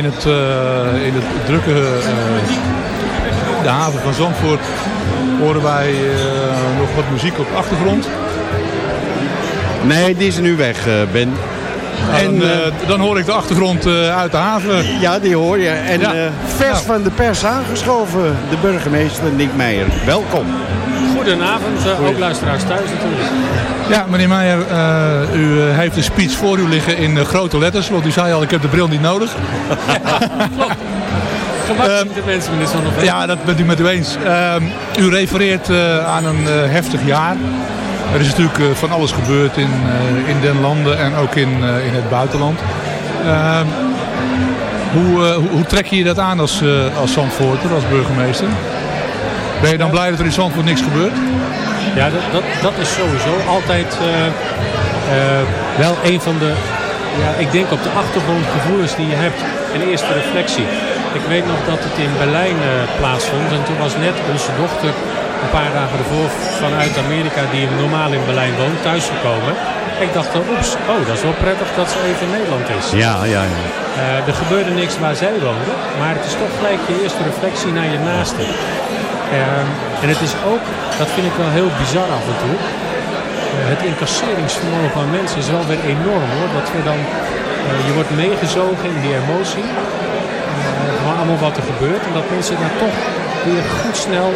In het, uh, in het drukke uh, de haven van Zandvoort horen wij uh, nog wat muziek op de achtergrond. Nee, die is nu weg, Ben. en, dan, dan, hoor ik de achtergrond uit de haven. Ja, die hoor je. En ja. vers nou. van de pers aangeschoven, de burgemeester Nick Meijer. Welkom. Goedenavond, ook luisteraars thuis natuurlijk. Ja, meneer Meijer, uh, u heeft een speech voor u liggen in uh, grote letters. Want u zei al, ik heb de bril niet nodig. Klopt. Gemakkelijk de mensen, meneer Zonneveld. Ja, dat bent u met u eens. Uh, u refereert aan een heftig jaar. Er is natuurlijk van alles gebeurd in, in den landen en ook in, in het buitenland. Ehm, hoe, hoe, hoe, trek je dat aan als, als Zandvoorter, als burgemeester? Ben je dan blij dat er in Zandvoort niks gebeurt? Ja, dat, dat, dat is sowieso altijd uh, uh, wel een van de, ja, ik denk op de achtergrond gevoelens die je hebt. Een eerste reflectie. Ik weet nog dat het in Berlijn uh, plaatsvond en toen was net onze dochter een paar dagen ervoor vanuit Amerika, die normaal in Berlijn woont, thuisgekomen. Ik dacht, oeps, oh, dat is wel prettig dat ze even in Nederland is. Ja, ja, ja. er gebeurde niks waar zij woonde, maar het is toch gelijk je eerste reflectie naar je naaste. Ehm, en het is ook, dat vind ik wel heel bizar af en toe. Uh, het incasseringsvermogen van mensen is wel weer enorm hoor. Dat we dan, uh, je wordt meegezogen in die emotie. Uh, van allemaal wat er gebeurt. En dat mensen daar toch weer goed snel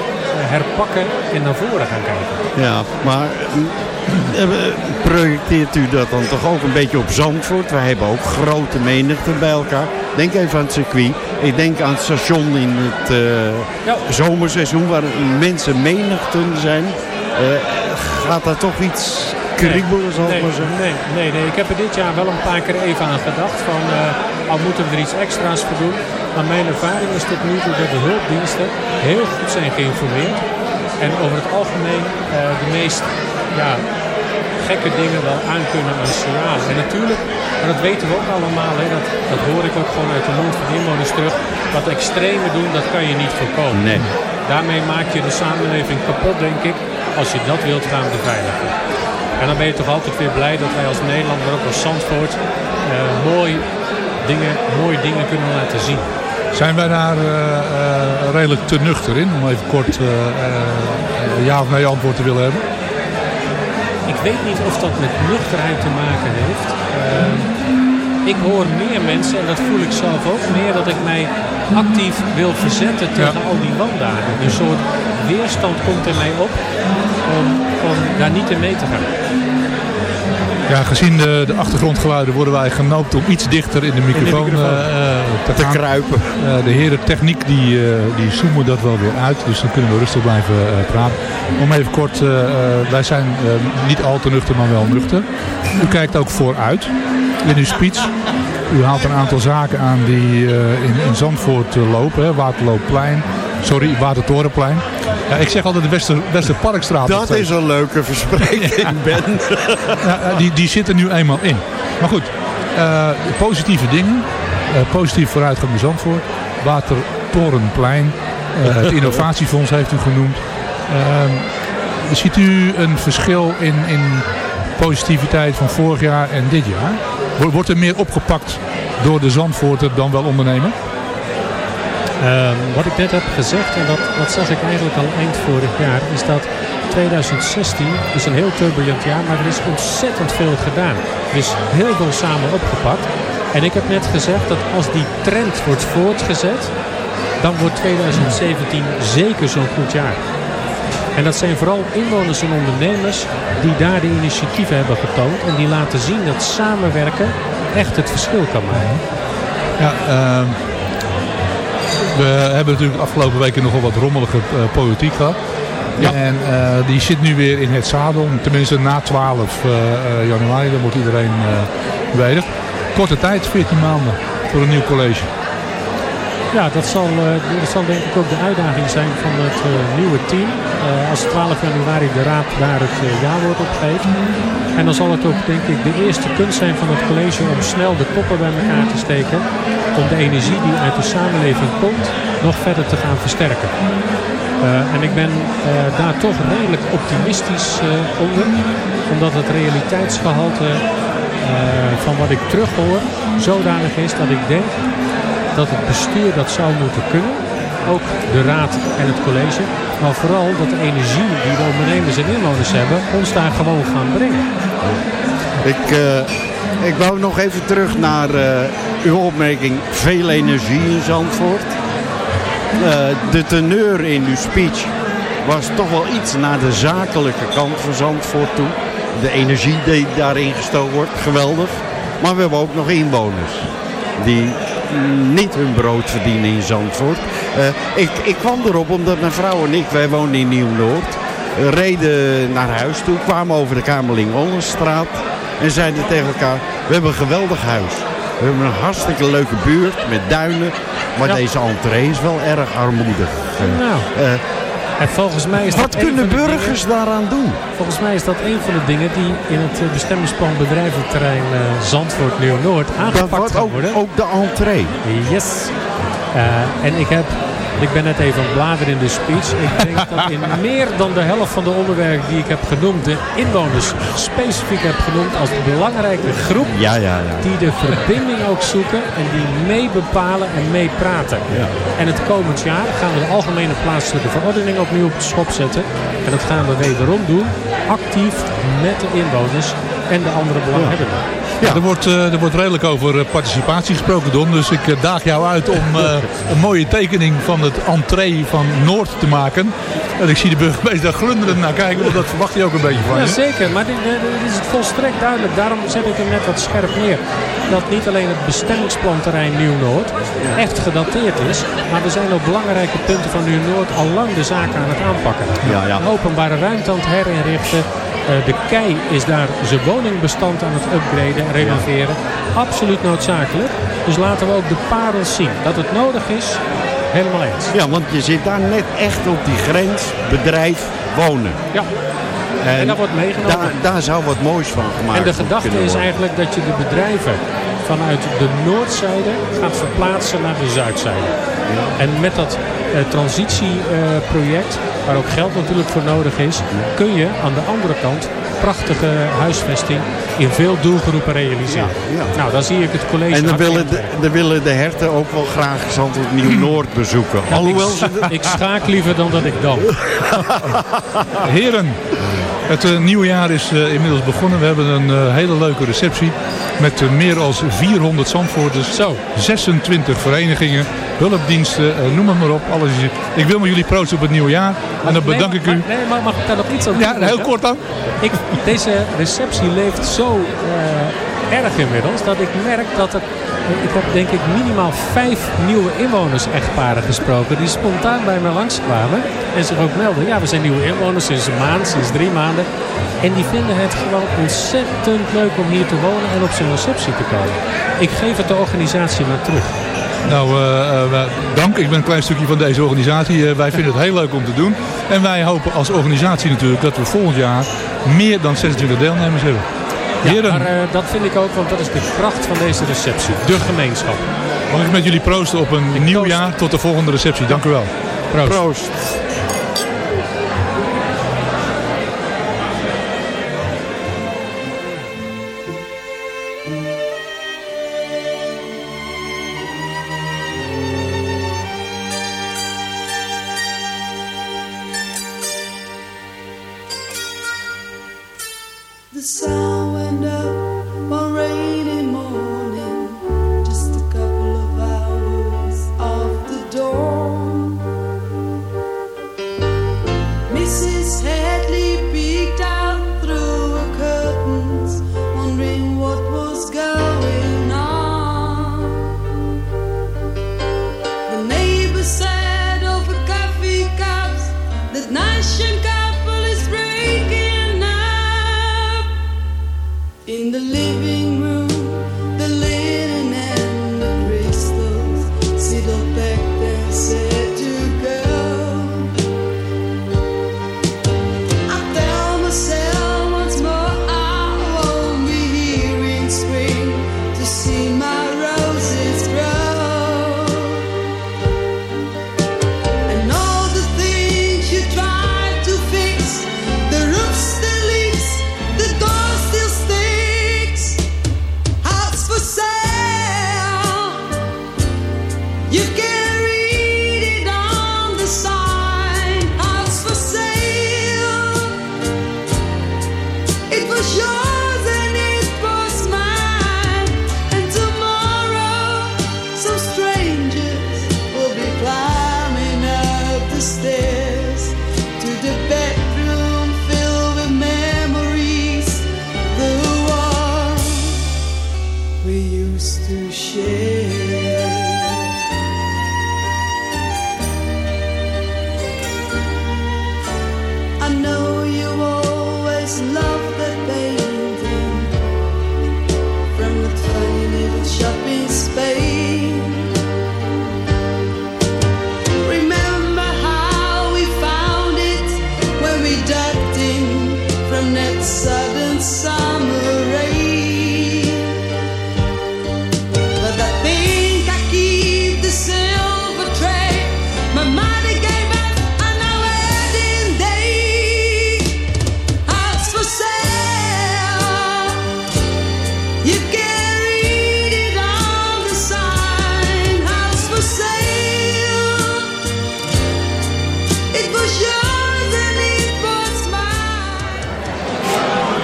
herpakken en naar voren gaan kijken. Ja, maar projecteert u dat dan toch ook een beetje op Zandvoort? We hebben ook grote menigten bij elkaar. Denk even aan het circuit. Ik denk aan het station in het uh, ja. zomerseizoen waar mensen menigten zijn. Uh, gaat daar toch iets kriebelen, zal nee, maar zeggen? Nee, nee, nee, ik heb er dit jaar wel een paar keer even aan gedacht. Van, uh, al moeten we er iets extra's voor doen. Maar mijn ervaring is tot nu toe dat de hulpdiensten heel goed zijn geïnformeerd. En over het algemeen de meest ja, gekke dingen wel aankunnen aan signalen. En natuurlijk, maar dat weten we ook allemaal, hè, dat, dat hoor ik ook gewoon uit de mond van inwoners terug. Wat extreme doen, dat kan je niet voorkomen. Nee. Daarmee maak je de samenleving kapot, denk ik, als je dat wilt gaan beveiligen. En dan ben je toch altijd weer blij dat wij als Nederland, maar ook als Zandvoort, mooi dingen, mooie dingen kunnen laten zien. Zijn wij daar uh, uh, redelijk te nuchter in, om even kort ja of nee antwoord te willen hebben? Ik weet niet of dat met nuchterheid te maken heeft. Uh, ik hoor meer mensen, en dat voel ik zelf ook, meer dat ik mij actief wil verzetten tegen ja. al die wandaden. Een soort weerstand komt in mij op om, om daar niet in mee te gaan. Ja, gezien de, de achtergrondgeluiden worden wij genoopt om iets dichter in de microfoon, in de microfoon. Uh, te, te kruipen. Uh, de heren techniek die, uh, die zoomen dat wel weer uit, dus dan kunnen we rustig blijven praten. Om even kort, wij zijn niet al te nuchter, maar wel nuchter. U kijkt ook vooruit in uw speech. U haalt een aantal zaken aan die in, in Zandvoort lopen, hè, Waterloopplein, sorry, Watertorenplein. Ja, ik zeg altijd de Wester, Westerparkstraat. Dat is een leuke verspreking, Ben. ja, die, die zit er nu eenmaal in. Maar goed, uh, positieve dingen. Uh, positief vooruitgang in Zandvoort. Watertorenplein. Uh, het innovatiefonds heeft u genoemd. ziet u een verschil in, in positiviteit van vorig jaar en dit jaar? Wordt er meer opgepakt door de Zandvoorter dan wel ondernemer? Um, wat ik net heb gezegd, en dat, dat zag ik eigenlijk al eind vorig jaar, is dat 2016 is een heel turbulent jaar, maar er is ontzettend veel gedaan. Er is heel veel samen opgepakt. En ik heb net gezegd dat als die trend wordt voortgezet, dan wordt 2017 zeker zo'n goed jaar. En dat zijn vooral inwoners en ondernemers die daar de initiatieven hebben getoond. En die laten zien dat samenwerken echt het verschil kan maken. Ja, uh, we hebben natuurlijk de afgelopen weken nogal wat rommelige uh, politiek gehad. Ja. En uh, die zit nu weer in het zadel. Tenminste na 12 uh, januari, dan wordt iedereen uh, Korte tijd, 14 maanden voor een nieuw college. Ja, dat zal, dat zal denk ik ook de uitdaging zijn van het nieuwe team. als 12 januari de raad daar het jaarwoord op geeft. En dan zal het ook denk ik de eerste kunst zijn van het college om snel de koppen bij elkaar te steken. Om de energie die uit de samenleving komt nog verder te gaan versterken. En ik ben daar toch redelijk optimistisch uh, onder. Omdat het realiteitsgehalte van wat ik terughoor zodanig is dat ik denk dat het bestuur dat zou moeten kunnen. Ook de raad en het college. Maar vooral dat de energie die de ondernemers en inwoners hebben ons daar gewoon gaan brengen. Ik, uh, ik wou nog even terug naar uh, uw opmerking. Veel energie in Zandvoort. Uh, de teneur in uw speech was toch wel iets naar de zakelijke kant van Zandvoort toe. De energie die daarin gestoken wordt, geweldig. Maar we hebben ook nog inwoners die niet hun brood verdienen in Zandvoort. Uh, ik, ik kwam erop omdat mijn vrouw en ik, wij woonden in Nieuw-Noord, reden naar huis toe, kwamen over de kamerling ollenstraat en zeiden tegen elkaar, we hebben een geweldig huis. We hebben een hartstikke leuke buurt met duinen, maar deze entree is wel erg armoedig. Nou. Uh, en volgens mij is Wat kunnen burgers daaraan doen? Volgens mij is dat een van de dingen die in het eh, bestemmingsplan bedrijventerrein uh, Zandvoort Nieuw-Noord aangepakt gaan worden. Ook de entree? Yes. Uh, en ik heb ik ben net even aan het bladeren in de speech. Ik denk dat in meer dan de helft van de onderwerpen die ik heb genoemd... de inwoners specifiek heb genoemd als belangrijke groep... Ja, ja, ja. die de verbinding ook zoeken en die mee bepalen en mee praten. Ja. En het komend jaar gaan we de algemene plaatselijke verordening opnieuw op de schop zetten. En dat gaan we wederom doen, actief met de inwoners en de andere belanghebbenden. Ja. Er, wordt, uh, er wordt redelijk over uh, participatie gesproken, Don. Dus ik uh, daag jou uit om een mooie tekening van het entree van Noord te maken. En ik zie de burgemeester daar glunderend naar kijken, want dat verwacht hij ook een beetje van ja, zeker, maar dit, dit, is het volstrekt duidelijk. Daarom zet ik hem net wat scherp neer. Dat niet alleen het bestemmingsplanterrein Nieuw-Noord echt gedateerd is. Maar er zijn ook belangrijke punten van Nieuw-Noord al lang de zaak aan het aanpakken. Ja, ja. Openbare ruimte aan het herinrichten. Uh, de KEI is daar zijn woningbestand aan het upgraden en renoveren. Absoluut noodzakelijk. Dus laten we ook de parels zien. Dat het nodig is, helemaal eens. Ja, want je zit daar net echt op die grens bedrijf wonen. Ja. En, en dat wordt meegenomen. Daar, daar, zou wat moois van gemaakt En de gedachte is eigenlijk dat je de bedrijven vanuit de noordzijde gaat verplaatsen naar de zuidzijde. Ja. En met dat transitieproject, uh, waar ook geld natuurlijk voor nodig is, kun je aan de andere kant prachtige huisvesting in veel doelgroepen realiseren. Ja, ja. Nou, dan zie ik het college... En dan willen de, dan willen de herten ook wel graag Zandvoort Nieuw-Noord bezoeken. Ja, Alhoewel ik, ze... ik schaak liever dan dat ik dan. Heren, het uh, nieuwe jaar is uh, inmiddels begonnen. We hebben een uh, hele leuke receptie met meer dan 400 Zandvoorters. Zo. 26 verenigingen, hulpdiensten, noem het maar op. Alles is... Ik wil met jullie proosten op het nieuwe jaar. En dan bedank nee, ik u. nee, maar mag ik daar nog iets aan Ja, heel kort dan. Ik, deze receptie leeft zo erg inmiddels dat ik merk dat er ik heb denk ik minimaal vijf nieuwe inwoners-echtparen gesproken. Die spontaan bij mij langskwamen. En zich ook melden. Ja, we zijn nieuwe inwoners sinds een maand, sinds drie maanden. En die vinden het gewoon ontzettend leuk om hier te wonen en op zijn receptie te komen. Ik geef het de organisatie maar terug. Nou, uh, uh, dank. Ik ben een klein stukje van deze organisatie. Uh, wij vinden het heel leuk om te doen. En wij hopen als organisatie natuurlijk dat we volgend jaar meer dan 26 deelnemers hebben. Ja, maar uh, dat vind ik ook, want dat is de kracht van deze receptie. De gemeenschap. Mag ik met jullie proosten op een ik nieuw proost. jaar tot de volgende receptie. Dank u wel. Proost. Proost.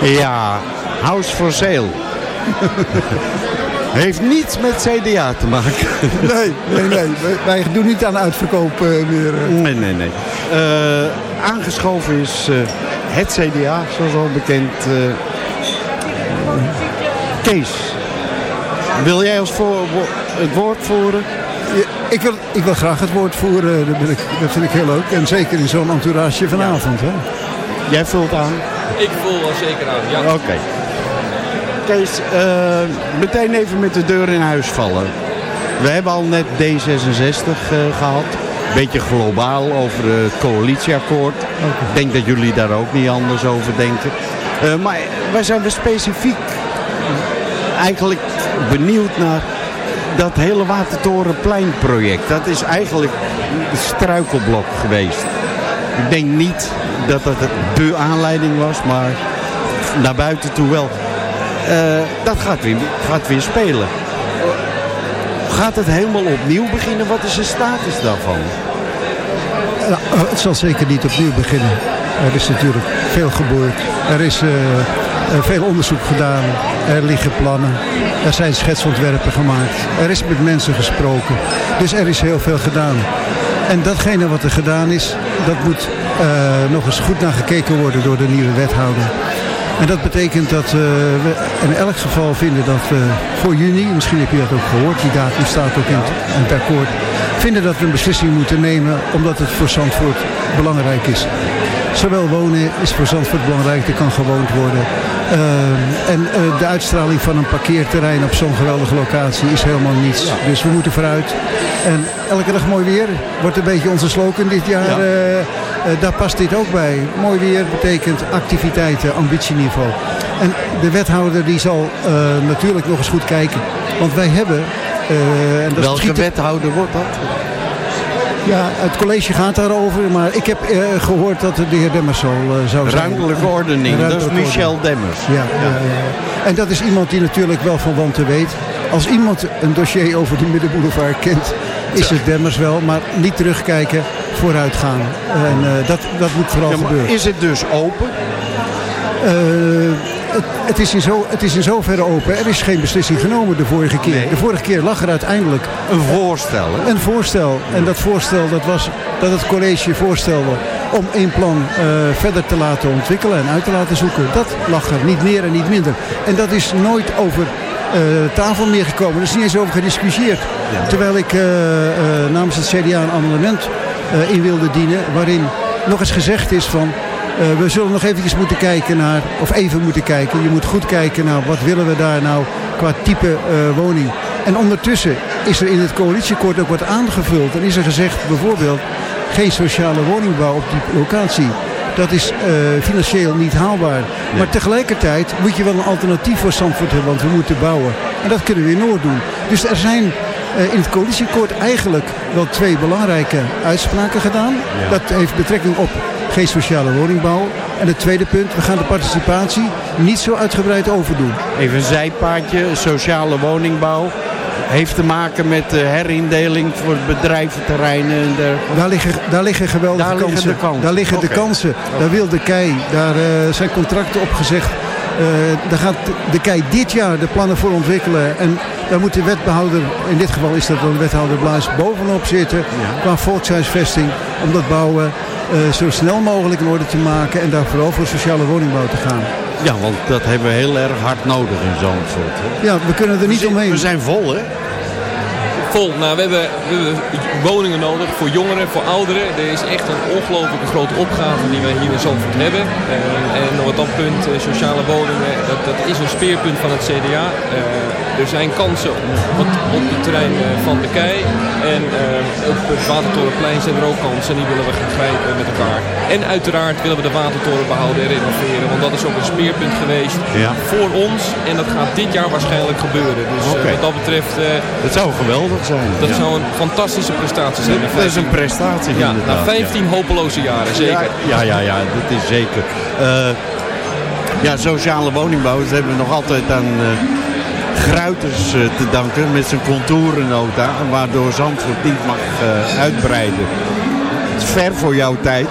Ja, House for Sale. Heeft niets met CDA te maken. Nee, nee, nee. Wij, doen niet aan uitverkoop meer. eh. Nee, nee, nee. Eh, aangeschoven is eh, het CDA, zoals al bekend. Kees, wil jij ons voor, wo- het woord voeren? Ja, ik, wil, ik wil graag het woord voeren. Dat, ben ik, dat vind ik heel leuk. En zeker in zo'n entourage vanavond. Hè? Jij vult aan. Ik voel wel zeker aan, ja. Oké. Kees, eh, meteen even met de deur in huis vallen. We hebben al net D66 eh, gehad. Beetje globaal over het coalitieakkoord. Ik denk dat jullie daar ook niet anders over denken. Eh, maar wij zijn we specifiek eigenlijk benieuwd naar dat hele Watertorenpleinproject. Dat is eigenlijk een struikelblok geweest. Ik denk niet dat dat de aanleiding was, maar naar buiten toe wel. Eh, dat gaat weer, gaat weer spelen. Gaat het helemaal opnieuw beginnen? Wat is de status daarvan? Eh, het zal zeker niet opnieuw beginnen. Er is natuurlijk veel gebeurd. Er is eh, veel onderzoek gedaan. Er liggen plannen. Er zijn schetsontwerpen gemaakt. Er is met mensen gesproken. Dus er is heel veel gedaan. En datgene wat er gedaan is, dat moet eh, nog eens goed naar gekeken worden door de nieuwe wethouder. En dat betekent dat eh, we in elk geval vinden dat we voor juni, misschien heb je dat ook gehoord, die datum staat ook in het, akkoord, vinden dat we een beslissing moeten nemen omdat het voor Zandvoort belangrijk is. Zowel wonen is voor Zandvoort belangrijk, er kan gewoond worden. Eh, en eh, de uitstraling van een parkeerterrein op zo'n geweldige locatie is helemaal niets. Dus we moeten vooruit. En elke dag mooi weer wordt een beetje onze slogan dit jaar. Ja. eh, eh, daar past dit ook bij. Mooi weer betekent activiteiten, ambitieniveau. En de wethouder die zal natuurlijk nog eens goed kijken. Want wij hebben... en dat is Welke misschien te- wethouder wordt dat? Ja, het college gaat daarover. Maar ik heb eh, gehoord dat de heer Demmers al eh, zou zijn. Ruimtelijke ordening, dat is Michel Demmers. Ja, ja, ja. En dat is iemand die natuurlijk wel van wanten weet. Als iemand een dossier over de Middenboulevard kent, is het Demmers wel. Maar niet terugkijken, vooruit gaan. En eh, dat, dat moet vooral Ja, gebeuren. is het dus open? Het, het, is in zo, het is in zoverre open. Er is geen beslissing genomen de vorige keer. Nee. De vorige keer lag er uiteindelijk Een voorstel, hè? een voorstel. En dat voorstel dat was dat het college voorstelde om één plan eh, verder te laten ontwikkelen en uit te laten zoeken. Dat lag er, niet meer en niet minder. En dat is nooit over eh, tafel meer gekomen. Er is niet eens over gediscussieerd. Terwijl ik eh, namens het CDA een amendement in wilde dienen waarin nog eens gezegd is van... eh, we zullen nog eventjes moeten kijken naar, of even moeten kijken. Je moet goed kijken naar wat willen we daar nou qua type eh, woning. En ondertussen is er in het coalitieakkoord ook wat aangevuld. En is er gezegd bijvoorbeeld geen sociale woningbouw op die locatie. Dat is eh, financieel niet haalbaar. Maar tegelijkertijd moet je wel een alternatief voor Zandvoort hebben, want we moeten bouwen. En dat kunnen we in Noord doen. Dus er zijn in het coalitieakkoord eigenlijk wel twee belangrijke uitspraken gedaan. Dat heeft betrekking op geen sociale woningbouw. En het tweede punt, we gaan de participatie niet zo uitgebreid overdoen. Even een zijpaadje, sociale woningbouw. Heeft te maken met de herindeling voor bedrijventerreinen en. Daar liggen, daar liggen geweldige Daar kansen. Daar liggen de kansen. Daar wil de KEI, daar eh, zijn contracten op gezegd. Eh, daar gaat de KEI dit jaar de plannen voor ontwikkelen. En daar moet de wethouder, in dit geval is dat dan de wethouder Bluis, bovenop zitten. Qua volkshuisvesting. Om dat bouwen eh, zo snel mogelijk in orde te maken. En daar vooral voor sociale woningbouw te gaan. Ja, want dat hebben we heel erg hard nodig in Zandvoort. hè. Ja, we kunnen er niet We zijn- omheen. We zijn vol, hè? Vol. Nou, we hebben, we hebben woningen nodig voor jongeren, voor ouderen. Er is echt een ongelooflijke grote opgave die wij hier in Zandvoort hebben. Eh, en op dat punt, eh, sociale woningen, dat, dat is een speerpunt van het CDA. Er zijn kansen op op het terrein eh, van de Kei. En eh, op het Watertorenplein zijn er ook kansen. Die willen we gaan grijpen met elkaar. En uiteraard willen we de Watertoren behouden en renoveren. Want dat is ook een speerpunt geweest Ja. voor ons. En dat gaat dit jaar waarschijnlijk gebeuren. Dus eh, wat dat betreft... eh, Dat zou geweldig zijn. dat ja. zou een fantastische prestatie zijn. Dat is een prestatie Ja, na 15 hopeloze jaren, zeker. Ja, ja, ja, ja, dat is zeker. Ja, sociale woningbouw, dat hebben we nog altijd aan Gruiters eh, te danken met zijn contourennota. Waardoor Zandvoort niet mag eh, uitbreiden. Het is ver voor jouw tijd.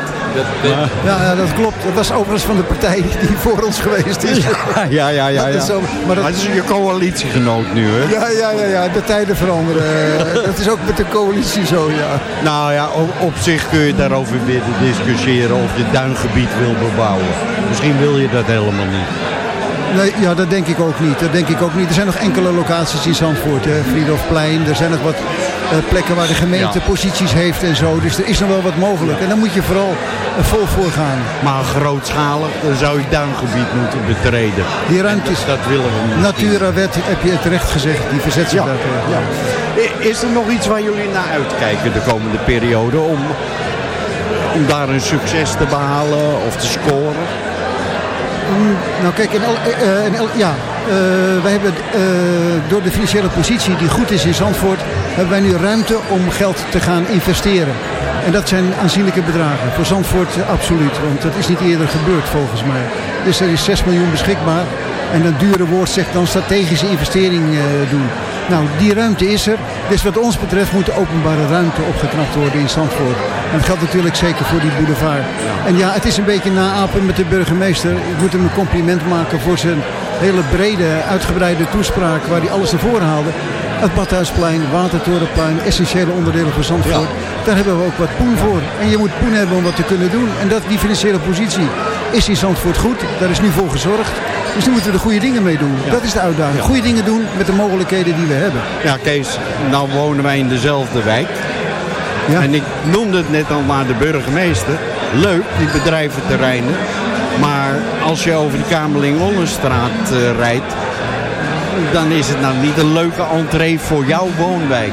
Ja, ja, dat klopt. Dat was overigens van de partij die voor ons geweest is. Ja, ja, ja. Dat ja. is zo- maar maar, dat- is je coalitiegenoot nu, hè? Ja, ja, ja, ja, de tijden veranderen. Dat is ook met de coalitie zo, ja. Nou ja, op, op zich kun je daarover weer discussiëren of je duingebied wil bebouwen. Misschien wil je dat helemaal niet. Nee, ja, dat denk ik ook niet. Dat denk ik ook niet. Er zijn nog enkele locaties in Zandvoort. Hè. Friedhofplein. Er zijn nog wat eh, plekken waar de gemeente Ja. posities heeft en zo. Dus er is nog wel wat mogelijk. En dan moet je vooral eh, vol voor gaan. Maar grootschalig, dan zou je duingebied moeten betreden. Die ruimtes, Dat, dat willen we niet. Natura-wet, heb je terecht gezegd. Die verzet zich Ja, daartegen. ja. Is er nog iets waar jullie naar uitkijken de komende periode om, om daar een succes te behalen of te scoren? Nou kijk, in eh, el- ja, eh, wij hebben eh, door de financiële positie die goed is in Zandvoort, hebben wij nu ruimte om geld te gaan investeren. En dat zijn aanzienlijke bedragen. Voor Zandvoort eh, absoluut, want dat is niet eerder gebeurd volgens mij. Dus er is 6 miljoen beschikbaar. En een dure woord zegt dan strategische investering eh, doen. Nou, die ruimte is er. Dus wat ons betreft moet de openbare ruimte opgeknapt worden in Zandvoort. En dat geldt natuurlijk zeker voor die boulevard. En ja, het is een beetje naapen met de burgemeester. Ik moet hem een compliment maken voor zijn hele brede, uitgebreide toespraak... waar hij alles naar voren haalde. Het Badhuisplein, Watertorenplein, essentiële onderdelen van Zandvoort. Daar hebben we ook wat poen voor. En je moet poen hebben om wat te kunnen doen. En dat, die financiële positie is in Zandvoort goed. Daar is nu voor gezorgd. Dus nu moeten we de goede dingen mee doen. Dat is de uitdaging. Goede dingen doen met de mogelijkheden die we hebben. Ja, Kees, nou wonen wij in dezelfde wijk. Ja. En ik noemde het net al naar de burgemeester. Leuk, die bedrijventerreinen. Maar als je over de Kamerling-Ollenstraat eh, rijdt... dan is het nou niet een leuke entree voor jouw woonwijk.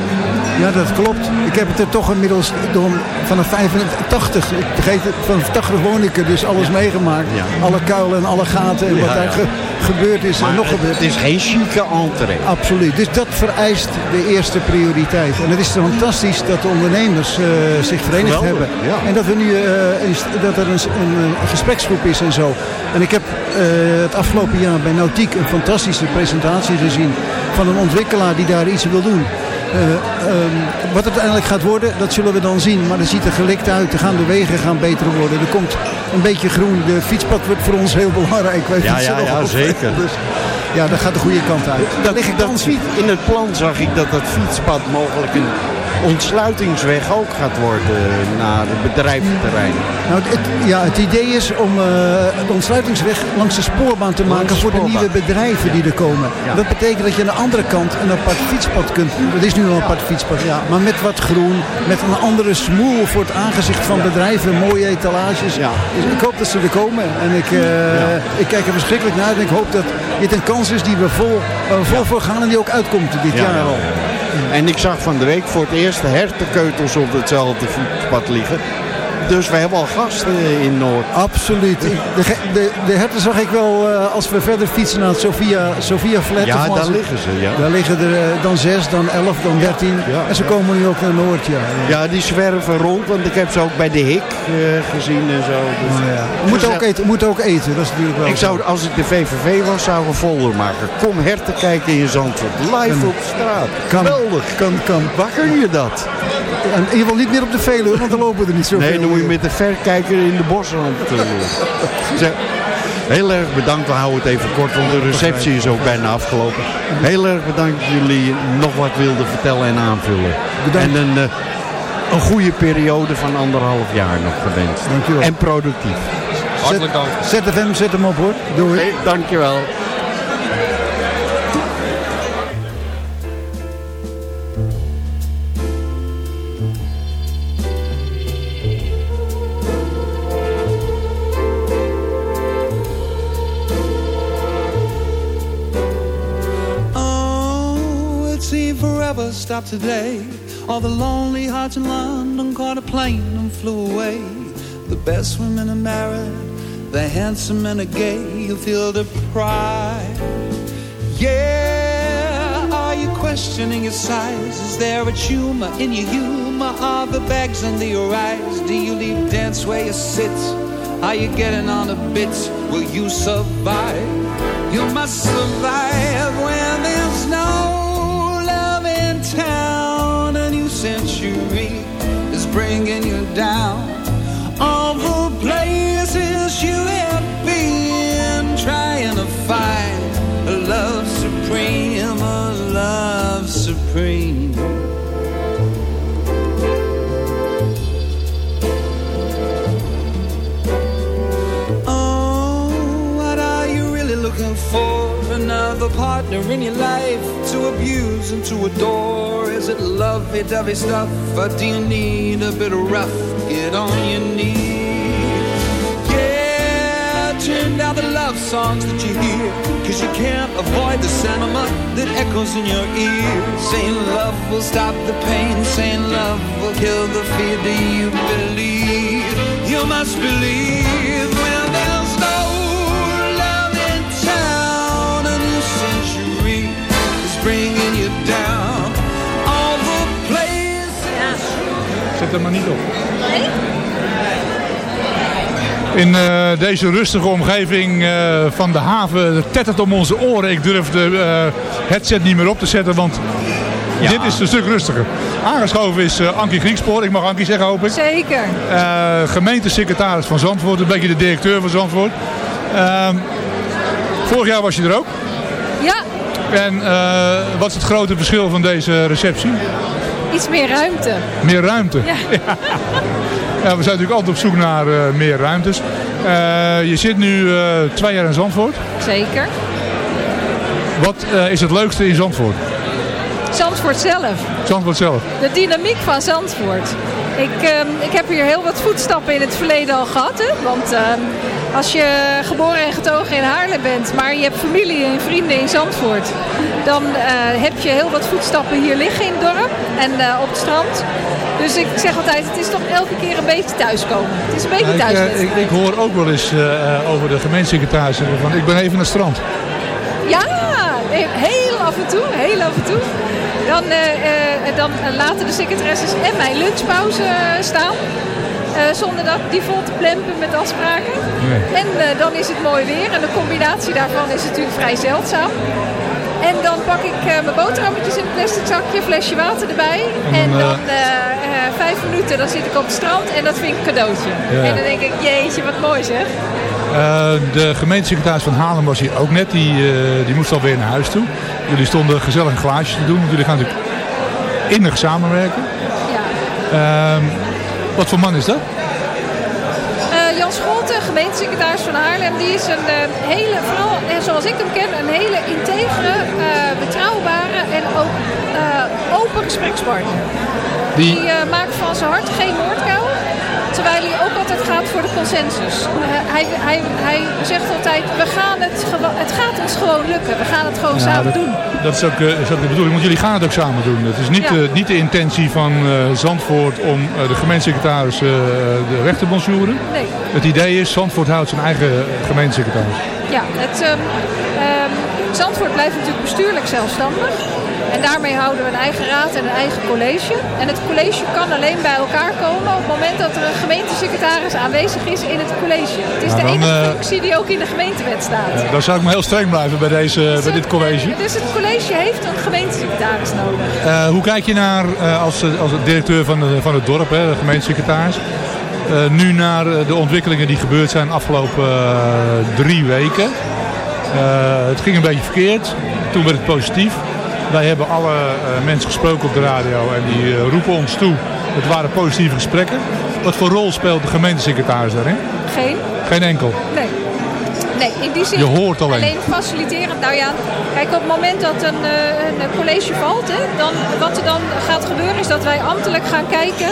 Ja, dat klopt. Ik heb het er toch inmiddels door, vanaf 85, ik vergeet het, vanaf 80 woon ik er, dus alles meegemaakt. Ja. Alle kuilen en alle gaten en wat daar ge- gebeurd is Maar en nog het, gebeurt. het is geen chique entree. Absoluut. Dus dat vereist de eerste prioriteit. En het is fantastisch dat de ondernemers eh, zich verenigd Geweldig, hebben. En dat, we nu, eh, een- dat er een, een, een gespreksgroep is en zo. En ik heb eh, het afgelopen jaar bij Nautiek een fantastische presentatie gezien van een ontwikkelaar die daar iets wil doen. Eh, ehm, wat het uiteindelijk gaat worden, dat zullen we dan zien. Maar het ziet er gelikt uit. Er gaan de wegen gaan beter worden. Er komt een beetje groen. De fietspad wordt voor ons heel belangrijk. Wij Ja, ja, ja, zeker. Dus ja, dat gaat de goede kant uit. Daar lig ik dat, dan fiets. in het plan zag ik dat dat fietspad mogelijk een ontsluitingsweg ook gaat worden naar het bedrijventerrein. Nou, het, het- ja, het idee is om eh, de ontsluitingsweg langs de spoorbaan te maken de voor de nieuwe bedrijven die er komen. Ja. Dat betekent dat je aan de andere kant een apart fietspad kunt. Dat is nu al een apart fietspad, ja. Maar met wat groen, met een andere smoel voor het aangezicht van bedrijven, mooie etalages. Ja. Dus ik hoop dat ze er komen. En ik, eh, ik kijk er verschrikkelijk naar en ik hoop dat dit een kans is die we vol, we vol voor gaan en die ook uitkomt dit Ja, jaar ja, al. En ik zag van de week voor het eerst hertenkeutels op hetzelfde fietspad liggen. Dus we hebben al gasten in Noord. Absoluut. De, de, de herten zag ik wel eh, als we verder fietsen naar het Sophia, Sophia Flat. Ja, daar liggen ze, ja. Daar liggen er eh, dan zes, dan elf, dan dertien. ja, en ze ja. komen nu ook naar Noord, ja. ja. Ja, die zwerven rond, want ik heb ze ook bij de Hik eh, gezien en zo. Dus, Oh, ja. We moeten ook, eten, we moeten ook eten, dat is natuurlijk wel Ik zo. zou, als ik de VVV was, zou ik een folder maken. Kom herten kijken in Zandvoort. Live op straat. Kan. Geweldig. Kan, kan. Waar kun je dat? En in ieder geval niet meer op de Veluwe, want dan lopen er niet zoveel. Nee, moet je met de verkijker in de bosrand. Zeg, Heel erg bedankt. We houden het even kort, want de receptie is ook bijna afgelopen. Heel erg bedankt dat jullie nog wat wilden vertellen en aanvullen. Bedankt. En een, eh, een goede periode van anderhalf jaar nog gewenst. Dankjewel. En productief. Hartelijk dank. ZFM, zet hem op hoor. Doei. Hey, dankjewel. Stopped today. All the lonely hearts in London caught a plane and flew away. The best women are married, the handsome men are gay. You feel the pride. Yeah, are you questioning your size? Is there a tumor in your humor? Are the bags under your eyes? Do you leave dance where you sit? Are you getting on a bit? Will you survive? You must survive when partner in your life to abuse and to adore? Is it lovey-dovey stuff, or do you need a bit of rough? Get on your knees. Yeah, turn down the love songs that you hear, cause you can't avoid the sentiment that echoes in your ear. Saying love will stop the pain, saying love will kill the fear. Do you believe? You must believe bringing you down. All the places. Zet hem maar niet op. In eh, deze rustige omgeving eh, van de haven tettert om onze oren. Ik durf de eh, headset niet meer op te zetten, want dit is een stuk rustiger. Aangeschoven is Ankie Griekspoor. Ik mag Ankie zeggen, hoop ik. Zeker. Eh, gemeentesecretaris van Zandvoort, een beetje de directeur van Zandvoort. Ehm, vorig jaar was je er ook. Ja, En eh, wat is het grote verschil van deze receptie? iets meer ruimte. Meer ruimte. Ja. Ja, we zijn natuurlijk altijd op zoek naar eh, meer ruimtes. Eh, je zit nu twee jaar in Zandvoort. Zeker. Wat is het leukste in Zandvoort? Zandvoort zelf. Zandvoort zelf. De dynamiek van Zandvoort. Ik, ehm, ik heb hier heel wat voetstappen in het verleden al gehad. Hè? Want ehm, als je geboren en getogen in Haarlem bent, maar je hebt familie en vrienden in Zandvoort, dan eh, heb je heel wat voetstappen hier liggen in het dorp en eh, op het strand. Dus ik zeg altijd, het is toch elke keer een beetje thuiskomen. Het is een beetje ik, thuis. eh, ik, ik hoor ook wel eens over de gemeentesecretaris van ik ben even naar het strand. Ja, heel af en toe, heel af en toe. Dan, eh, eh, dan laten de secretaresses en mijn lunchpauze eh, staan. Eh, zonder dat die vol te plempen met afspraken. Nee. En eh, dan is het mooi weer. En de combinatie daarvan is natuurlijk vrij zeldzaam. En dan pak ik eh, mijn boterhammetjes in een plastic zakje, flesje water erbij. En dan, dan eh, eh, vijf minuten, dan zit ik op het strand en dat vind ik een cadeautje. Ja. En dan denk ik, jeetje, wat mooi zeg. Eh, de gemeentesecretaris van Haarlem was hier ook net. Die, eh, die moest alweer naar huis toe. Jullie stonden gezellig een glaasje te doen. want Jullie gaan natuurlijk innig samenwerken. Ja. Ehm, wat voor man is dat? Eh, Jan Scholten, gemeentesecretaris van Haarlem, die is een hele, vooral zoals ik hem ken, een hele integere, betrouwbare en ook open gesprekspartner. Die- Die maakt van zijn hart geen moordkuil, terwijl hij ook altijd gaat voor de consensus. Eh, hij, hij, hij zegt altijd, we gaan het, het gaat ons gewoon lukken, we gaan het gewoon Ja, samen dat, doen. dat is ook, eh, is ook de bedoeling, want jullie gaan het ook samen doen. Het is niet, Ja. eh, niet de intentie van Zandvoort om eh, de gemeentesecretaris de weg te bonjouren. Nee. Het idee is, Zandvoort houdt zijn eigen gemeentesecretaris. Ja, het, ehm, ehm, Zandvoort blijft natuurlijk bestuurlijk zelfstandig. En daarmee houden we een eigen raad en een eigen college. En het college kan alleen bij elkaar komen op het moment dat er een gemeentesecretaris aanwezig is in het college. Het is Nou, de enige eh, functie die ook in de gemeentewet staat. Eh, dan zou ik me heel streng blijven bij, deze, Dus bij dit college. Dus het college heeft een gemeentesecretaris nodig. Eh, hoe kijk je naar, eh, als, als directeur van, de, van het dorp, hè, de gemeentesecretaris, eh, nu naar eh, de ontwikkelingen die gebeurd zijn de afgelopen eh, drie weken? Eh, het ging een beetje verkeerd, toen werd het positief. Wij hebben alle eh, mensen gesproken op de radio en die eh, roepen ons toe. Het waren positieve gesprekken. Wat voor rol speelt de gemeentesecretaris daarin? Geen. Geen enkel. Nee. Nee, in die zin Je hoort alleen. alleen faciliterend. Nou ja, kijk op het moment dat een, eh, een college valt, hè, dan, wat er dan gaat gebeuren is dat wij ambtelijk gaan kijken.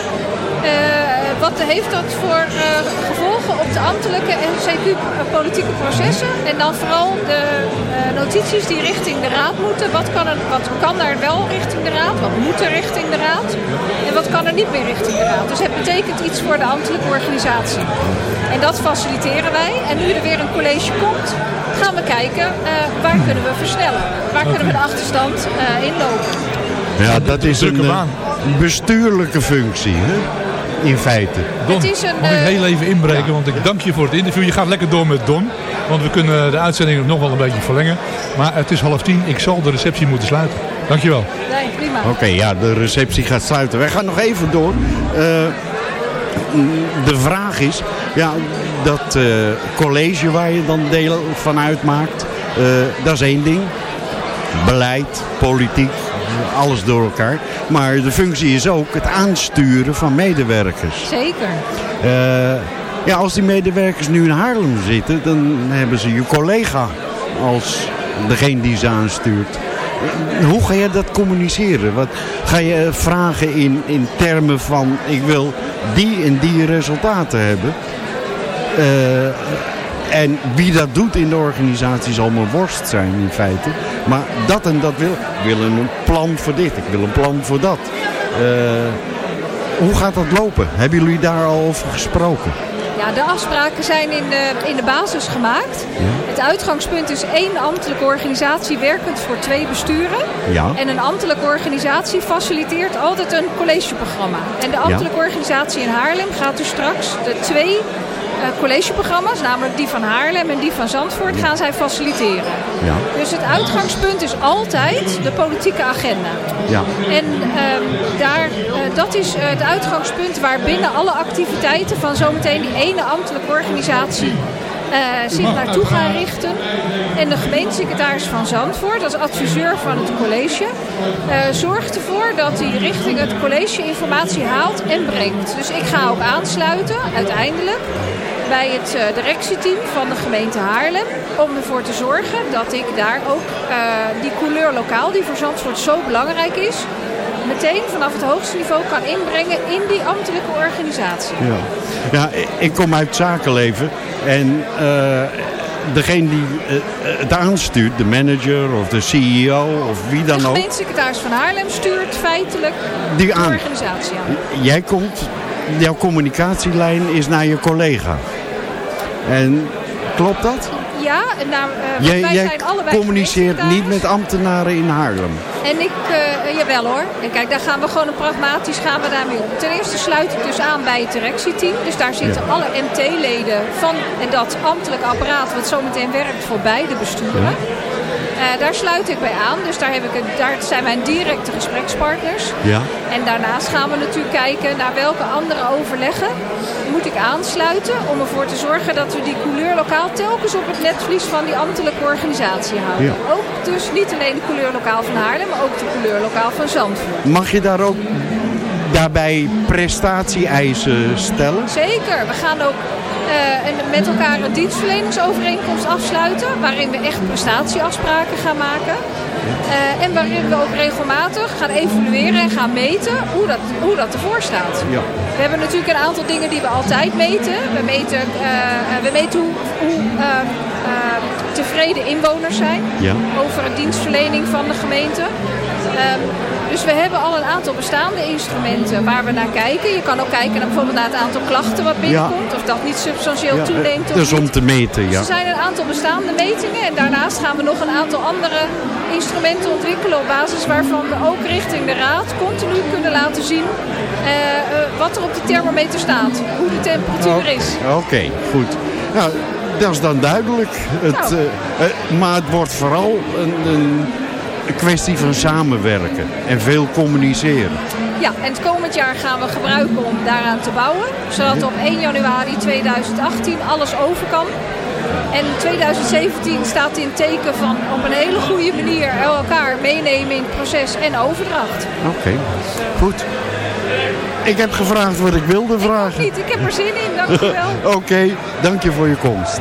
Wat heeft dat voor eh, gevolgen op de ambtelijke en CQ-politieke processen? En dan vooral de eh, notities die richting de raad moeten. Wat kan, er, wat kan er wel richting de raad? Wat moet er richting de raad? En wat kan er niet meer richting de raad? Dus het betekent iets voor de ambtelijke organisatie. En dat faciliteren wij. En nu er weer een college komt, gaan we kijken eh, waar kunnen we versnellen? Waar kunnen we de achterstand eh, inlopen? Ja, dat is een eh, bestuurlijke functie, hè? In feite. Don, Het is een, mag ik eh, heel even inbreken, want ik dank je voor het interview. Je gaat lekker door met Don, want we kunnen de uitzending nog wel een beetje verlengen. Maar het is half tien, ik zal de receptie moeten sluiten. Dankjewel. Nee, prima. Oké, ja, de receptie gaat sluiten. Wij gaan nog even door. Eh, de vraag is, ja, dat eh, college waar je dan deel van uitmaakt, eh, dat is één ding. Beleid, politiek, alles door elkaar. Maar de functie is ook het aansturen van medewerkers. Zeker. Eh, ja, als die medewerkers nu in Haarlem zitten, dan hebben ze je collega als degene die ze aanstuurt. Hoe ga je dat communiceren? Wat, ga je vragen in, in termen van ik wil die en die resultaten hebben? Eh, en wie dat doet in de organisatie zal mijn worst zijn in feite. Maar dat en dat wil. Ik wil een plan voor dit, ik wil een plan voor dat. Eh, hoe gaat dat lopen? Hebben jullie daar al over gesproken? Ja, de afspraken zijn in de, in de basis gemaakt. Het uitgangspunt is één ambtelijke organisatie werkend voor twee besturen. Ja. En een ambtelijke organisatie faciliteert altijd een collegeprogramma. En de ambtelijke organisatie in Haarlem gaat dus straks de twee collegeprogramma's, namelijk die van Haarlem en die van Zandvoort, gaan zij faciliteren. Ja. Dus het uitgangspunt is altijd de politieke agenda. Ja. En ehm, daar, eh, dat is eh, het uitgangspunt waarbinnen alle activiteiten van zometeen die ene ambtelijke organisatie eh, zich naartoe gaan richten. En de gemeentesecretaris van Zandvoort, als adviseur van het college, eh, zorgt ervoor dat hij richting het college informatie haalt en brengt. Dus ik ga ook aansluiten, uiteindelijk, bij het eh, directieteam van de gemeente Haarlem. Om ervoor te zorgen dat ik daar ook eh, die couleur lokaal, die voor Zandvoort zo belangrijk is, meteen vanaf het hoogste niveau kan inbrengen in die ambtelijke organisatie. Ja, ja ik- kom uit het zakenleven en eh, degene die het aanstuurt, de manager of de CEO of wie De dan ook, gemeentesecretaris van Haarlem stuurt feitelijk Die de organisatie aan. jij komt, jouw communicatielijn is naar je collega. En klopt dat? Ja, nou, Jij, wij jij zijn allebei communiceert niet met ambtenaren in Haarlem. En ik, eh, jawel hoor. En kijk, daar gaan we gewoon een pragmatisch gaan we daarmee om. Ten eerste sluit ik dus aan bij het directieteam. Dus daar zitten alle MT-leden van en dat ambtelijk apparaat wat zometeen werkt voor beide besturen. Eh, daar sluit ik bij aan. Dus daar, heb ik een, daar zijn mijn directe gesprekspartners. Ja. En daarnaast gaan we natuurlijk kijken naar welke andere overleggen moet ik aansluiten om ervoor te zorgen dat we die couleur lokaal telkens op het netvlies van die ambtelijke organisatie houden. Ja. Ook dus niet alleen de couleur lokaal van Haarlem, maar ook de couleur lokaal van Zandvoort. Mag je daar ook daarbij prestatie-eisen stellen? Zeker, we gaan ook eh, een- met elkaar een dienstverleningsovereenkomst afsluiten, waarin we echt prestatieafspraken gaan maken. Eh, en waarin we ook regelmatig gaan evalueren en gaan meten hoe dat, hoe dat ervoor staat. Ja. We hebben natuurlijk een aantal dingen die we altijd meten. We meten, eh, we meten hoe, hoe eh, eh, tevreden inwoners zijn Ja. over de dienstverlening van de gemeente. Ehm, dus we hebben al een aantal bestaande instrumenten waar we naar kijken. Je kan ook kijken naar bijvoorbeeld naar het aantal klachten wat binnenkomt. Of dat niet substantieel Ja, toeneemt. of dus om te meten, ja. Dus er zijn een aantal bestaande metingen. En daarnaast gaan we nog een aantal andere instrumenten ontwikkelen. Op basis waarvan we ook richting de raad continu kunnen laten zien eh, eh, wat er op de thermometer staat. Hoe de temperatuur is. Oké, goed. Nou, dat is dan duidelijk. Het, Nou. eh, maar het wordt vooral een, een een kwestie van samenwerken en veel communiceren. Ja, en het komend jaar gaan we gebruiken om daaraan te bouwen. Zodat op 1 januari 2018 alles over kan. En 2017 staat in teken van op een hele goede manier elkaar meenemen in proces en overdracht. Oké, goed. Ik heb gevraagd wat ik wilde vragen. Ik, ik heb er zin in, dankjewel. Oké, okay, dank je voor je komst.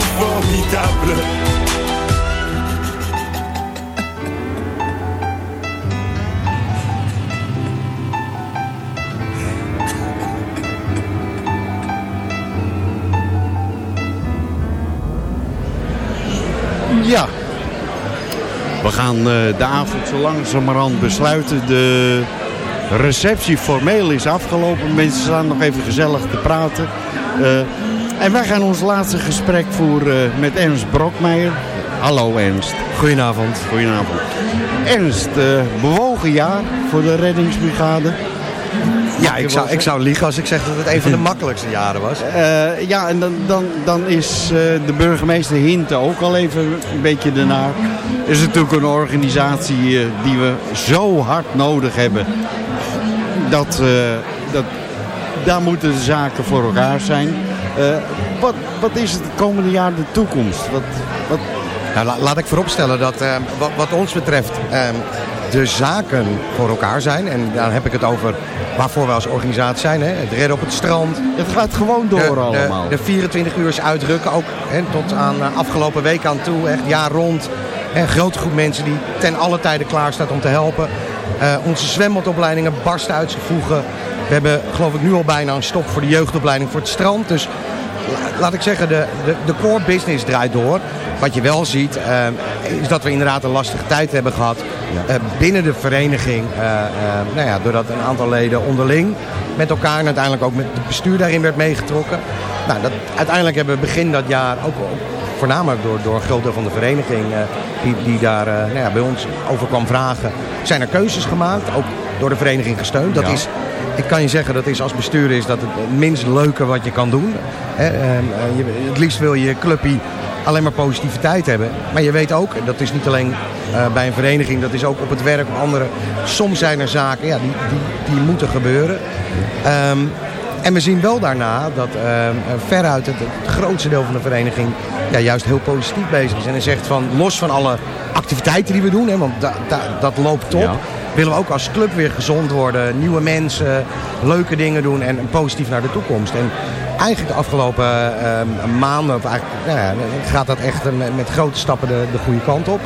Formidables. Ja. We gaan eh, de avond zo langzamerhand besluiten. De receptie formeel is afgelopen. Mensen staan nog even gezellig te praten. Eh, en wij gaan ons laatste gesprek voeren met Ernst Brokmeijer. Hallo Ernst. Goedenavond. Goedenavond. Ernst, eh, bewogen jaar voor de reddingsbrigade. Ja, ik zou, ik zou liegen als ik zeg dat het een van de makkelijkste jaren was. Eh, ja, en dan, dan, dan is eh, de burgemeester Hinte ook al even een beetje ernaar. is natuurlijk een organisatie eh, die we zo hard nodig hebben. Dat, eh, dat, daar moeten de zaken voor elkaar zijn. Eh, wat, wat is het komende jaar de toekomst? Wat, wat, Nou, la- laat ik vooropstellen dat eh, wat, wat ons betreft eh, de zaken voor elkaar zijn. En dan heb ik het over waarvoor we als organisatie zijn. Hè? Het redden op het strand. het gaat gewoon door de, de- allemaal. De, 24 uur uitrukken, ook hè, tot aan eh, afgelopen week aan toe, echt jaar rond. Een grote groep mensen die ten alle tijde klaar staat om te helpen. Eh, onze zwembadopleidingen barsten uit zich voegen. We hebben geloof ik nu al bijna een stop voor de jeugdopleiding voor het strand. Dus la- laat ik zeggen, de, de, de core business draait door. Wat je wel ziet, eh, is dat we inderdaad een lastige tijd hebben gehad eh, binnen de vereniging. eh, nou ja, doordat een aantal leden onderling met elkaar en uiteindelijk ook met het bestuur daarin werd meegetrokken. Nou, dat, uiteindelijk hebben we begin dat jaar ook, voornamelijk door, door een groot deel van de vereniging die, die daar nou ja, bij ons over kwam vragen, zijn er keuzes gemaakt. Ook door de vereniging gesteund. Dat Ja. is ik kan je zeggen, dat is als bestuurder is dat het minst leuke wat je kan doen. Hè, ehm, eh, je- het liefst wil je clubje alleen maar positiviteit hebben. Maar je weet ook, dat is niet alleen eh, bij een vereniging, dat is ook op het werk of andere. Soms zijn er zaken ja, die, die, moeten gebeuren. Ehm, en we zien wel daarna dat ehm, eh, veruit het, grootste deel van de vereniging ja, juist heel positief bezig is. En zegt van, los van alle activiteiten die we doen, hè, want da, da- dat loopt top. Willen we ook als club weer gezond worden, nieuwe mensen, leuke dingen doen en positief naar de toekomst. En eigenlijk de afgelopen ehm, maanden eigenlijk, nou gaat dat echt met, grote stappen de, de goede kant op.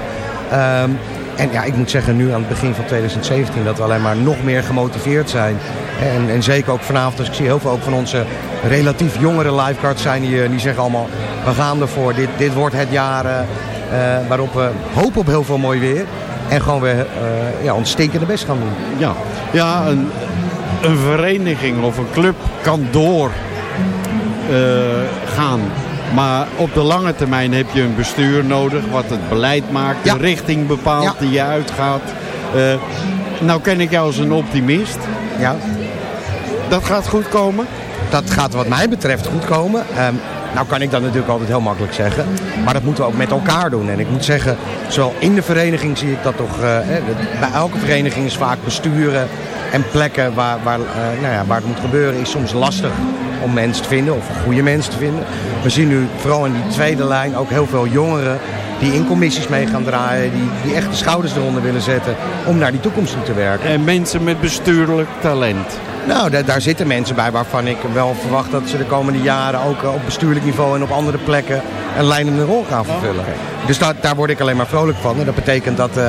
Ehm, En ja, ik moet zeggen nu aan het begin van 2017 dat we alleen maar nog meer gemotiveerd zijn. En, en zeker ook vanavond, dus ik zie heel veel ook van onze relatief jongere lifeguards zijn die, die zeggen allemaal, we gaan ervoor. Dit, dit wordt het jaar eh, eh, waarop we hopen op heel veel mooi weer. En gewoon weer eh, ja, ons stinkende best gaan doen. Ja, ja een, een vereniging of een club kan door eh, gaan. Maar op de lange termijn heb je een bestuur nodig wat het beleid maakt, de richting bepaalt Ja. die je uitgaat. Eh, nou ken ik jou als een optimist. Ja. Dat gaat goed komen? Dat gaat wat mij betreft goed komen. Ehm, nou kan ik dat natuurlijk altijd heel makkelijk zeggen. Maar dat moeten we ook met elkaar doen. En ik moet zeggen, zowel in de vereniging zie ik dat toch... eh, bij elke vereniging is vaak besturen en plekken waar, waar, eh, nou ja, waar het moet gebeuren... is soms lastig om mensen te vinden of goede mensen te vinden. We zien nu vooral in die tweede lijn ook heel veel jongeren... die in commissies mee gaan draaien, die, die echt de schouders eronder willen zetten... om naar die toekomst toe te werken. En mensen met bestuurlijk talent. Nou, da- daar zitten mensen bij waarvan ik wel verwacht dat ze de komende jaren ook eh, op bestuurlijk niveau en op andere plekken een leidende rol gaan vervullen. Dus daar, daar word ik alleen maar vrolijk van. En dat betekent dat eh,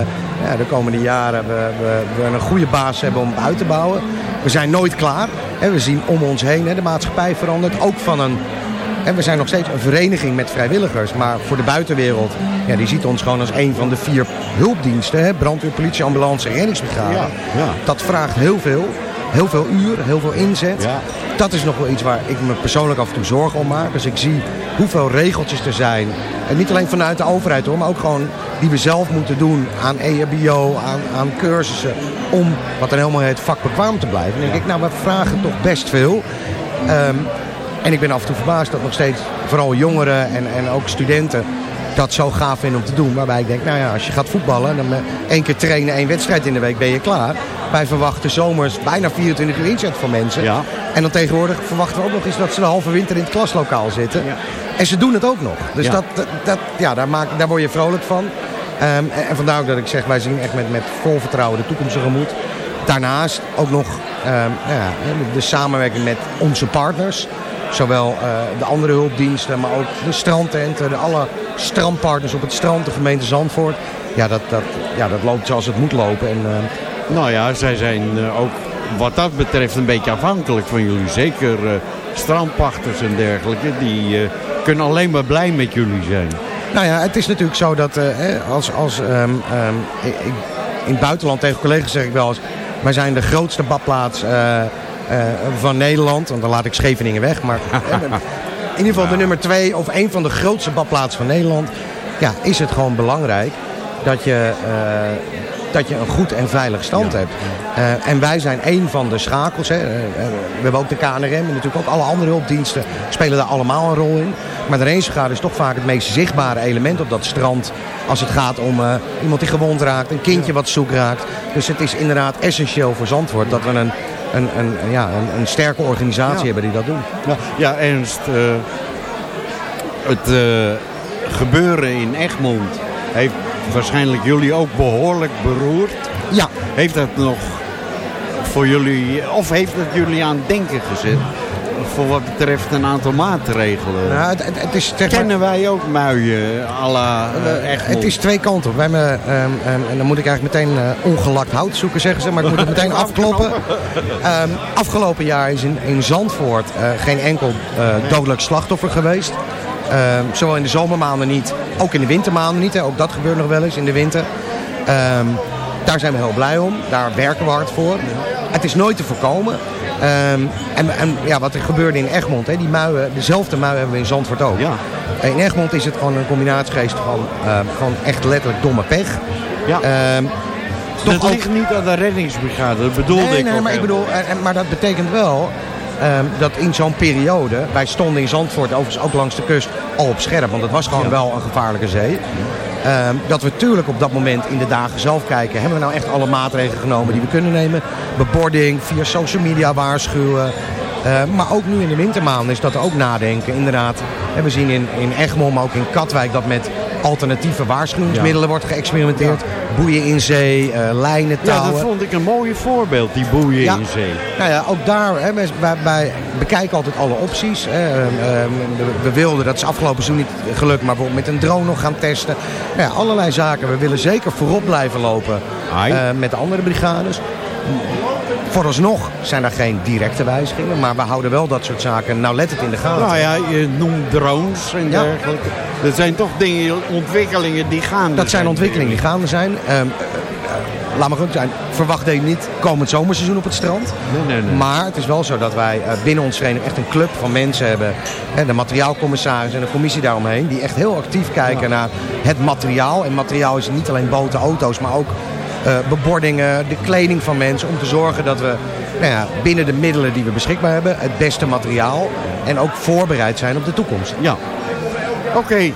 ja, de komende jaren we, we, we een goede basis hebben om uit te bouwen. We zijn nooit klaar. Hè, we zien om ons heen, hè, de maatschappij verandert. Ook van een en we zijn nog steeds een vereniging met vrijwilligers. Maar voor de buitenwereld, ja, die ziet ons gewoon als een van de vier hulpdiensten. Hè? Brandweer, politie, ambulance en reddingsbrigade. Ja, ja. Dat vraagt heel veel. Heel veel uur, heel veel inzet. Dat is nog wel iets waar ik me persoonlijk af en toe zorgen om maak. Dus ik zie hoeveel regeltjes er zijn. En niet alleen vanuit de overheid hoor, maar ook gewoon die we zelf moeten doen aan EHBO, aan, aan cursussen. Om, wat dan helemaal heet, vakbekwaam te blijven. En dan denk ik, nou we vragen toch best veel. Ehm, en ik ben af en toe verbaasd dat nog steeds vooral jongeren en, en ook studenten dat zo gaaf vinden om te doen. Waarbij ik denk, nou ja, als je gaat voetballen, dan eh, één keer trainen, één wedstrijd in de week ben je klaar. Wij verwachten zomers bijna 24 uur inzet van mensen. En dan tegenwoordig verwachten we ook nog eens dat ze de halve winter in het klaslokaal zitten. En ze doen het ook nog. Dus Ja. dat, dat, ja, daar, maak, daar word je vrolijk van. Ehm, en, en vandaar ook dat ik zeg, wij zien echt met, met vol vertrouwen de toekomst tegemoet. Daarnaast ook nog ehm, nou ja, de, de samenwerking met onze partners. Zowel eh, de andere hulpdiensten, maar ook de strandtenten, de alle strandpartners op het strand, de gemeente Zandvoort. Ja, dat, dat, ja, dat loopt zoals het moet lopen. En, ehm, Nou ja, zij zijn eh, ook wat dat betreft een beetje afhankelijk van jullie. Zeker eh, strandpachters en dergelijke. Die eh, kunnen alleen maar blij met jullie zijn. Nou ja, het is natuurlijk zo dat als, als ik, ik- in het buitenland tegen collega's zeg ik wel eens, wij zijn de grootste badplaats van Nederland. Want dan laat ik Scheveningen weg. Maar in ieder geval de nummer twee of een van de grootste badplaatsen van Nederland. Ja, is het gewoon belangrijk dat je, dat je een goed en veilig strand hebt. Eh, en wij zijn een van de schakels. Hè. Eh, eh, we hebben ook de KNRM en natuurlijk ook alle andere hulpdiensten spelen daar allemaal een rol in. Maar de Rangebrigade is toch vaak het meest zichtbare element op dat strand. Als het gaat om iemand die gewond raakt, een kindje wat zoek raakt. Dus het is inderdaad essentieel voor Zandvoort dat we een, een, een, ja, een, een sterke organisatie Ja. hebben die dat doen. Ja, ja Ernst. het gebeuren in Egmond heeft waarschijnlijk jullie ook behoorlijk beroerd. Ja. Heeft dat nog voor jullie, of heeft dat jullie aan het denken gezet? Voor wat betreft een aantal maatregelen. Nou, het, het, het is, zeg maar- Kennen wij ook muien à la eh, Egmond? Het is twee kanten op. Wij hebben, ehm, ehm, en dan moet ik eigenlijk meteen eh, ongelakt hout zoeken, zeggen ze. Maar ik moet het meteen afkloppen. Ehm, afgelopen jaar is in, in Zandvoort eh, geen enkel eh, dodelijk slachtoffer geweest. Zowel in de zomermaanden niet, ook in de wintermaanden niet. Hè. Ook dat gebeurt nog wel eens in de winter. Ehm, daar zijn we heel blij om. Daar werken we hard voor. Het is nooit te voorkomen. Ehm, en, en ja, wat er gebeurde in Egmond, hè, die muien, dezelfde muien hebben we in Zandvoort ook. In Egmond is het gewoon een combinatiegeest van ehm, gewoon echt letterlijk domme pech. Ja. Toch dat ook- ligt niet aan de reddingsbrigade, dat bedoelde nee, ik nee, ook maar ik bedoel, maar dat betekent wel ehm, dat in zo'n periode, wij stonden in Zandvoort, overigens ook langs de kust, al op scherp, want het was gewoon wel een gevaarlijke zee. Ehm, dat we natuurlijk op dat moment in de dagen zelf kijken, hebben we nou echt alle maatregelen genomen die we kunnen nemen. Bebording, via social media waarschuwen. Eh, maar ook nu in de wintermaanden is dat ook nadenken. Inderdaad, we zien in, in Egmond, maar ook in Katwijk dat met alternatieve waarschuwingsmiddelen wordt geëxperimenteerd. Boeien in zee, eh, lijnen, Ja, touwen. dat vond ik een mooi voorbeeld, die boeien Ja. in zee. Nou ja, ook daar, hè, wij, wij, bekijken altijd alle opties. Hè. Ehm, ehm, we, we wilden, dat is afgelopen seizoen niet gelukt, maar bijvoorbeeld met een drone nog gaan testen. Nou ja, allerlei zaken. We willen zeker voorop blijven lopen eh, met de andere brigades. Vooralsnog zijn er geen directe wijzigingen, maar we houden wel dat soort zaken nauwlettend in de gaten. Nou ja, je noemt drones en Ja. dergelijke. Dat zijn toch dingen, ontwikkelingen die gaan. Dat zijn ontwikkelingen die gaande zijn. Ehm, eh, eh, laat maar goed zijn, verwacht je niet komend zomerseizoen op het strand. Nee, nee, nee. Maar het is wel zo dat wij eh, binnen ons vereniging echt een club van mensen hebben. Hè, de materiaalcommissaris en de commissie daaromheen. Die echt heel actief kijken naar het materiaal. En materiaal is niet alleen boten, auto's, maar ook bebordingen, de kleding van mensen. Om te zorgen dat we nou ja, binnen de middelen die we beschikbaar hebben, het beste materiaal. En ook voorbereid zijn op de toekomst. Ja. Oké.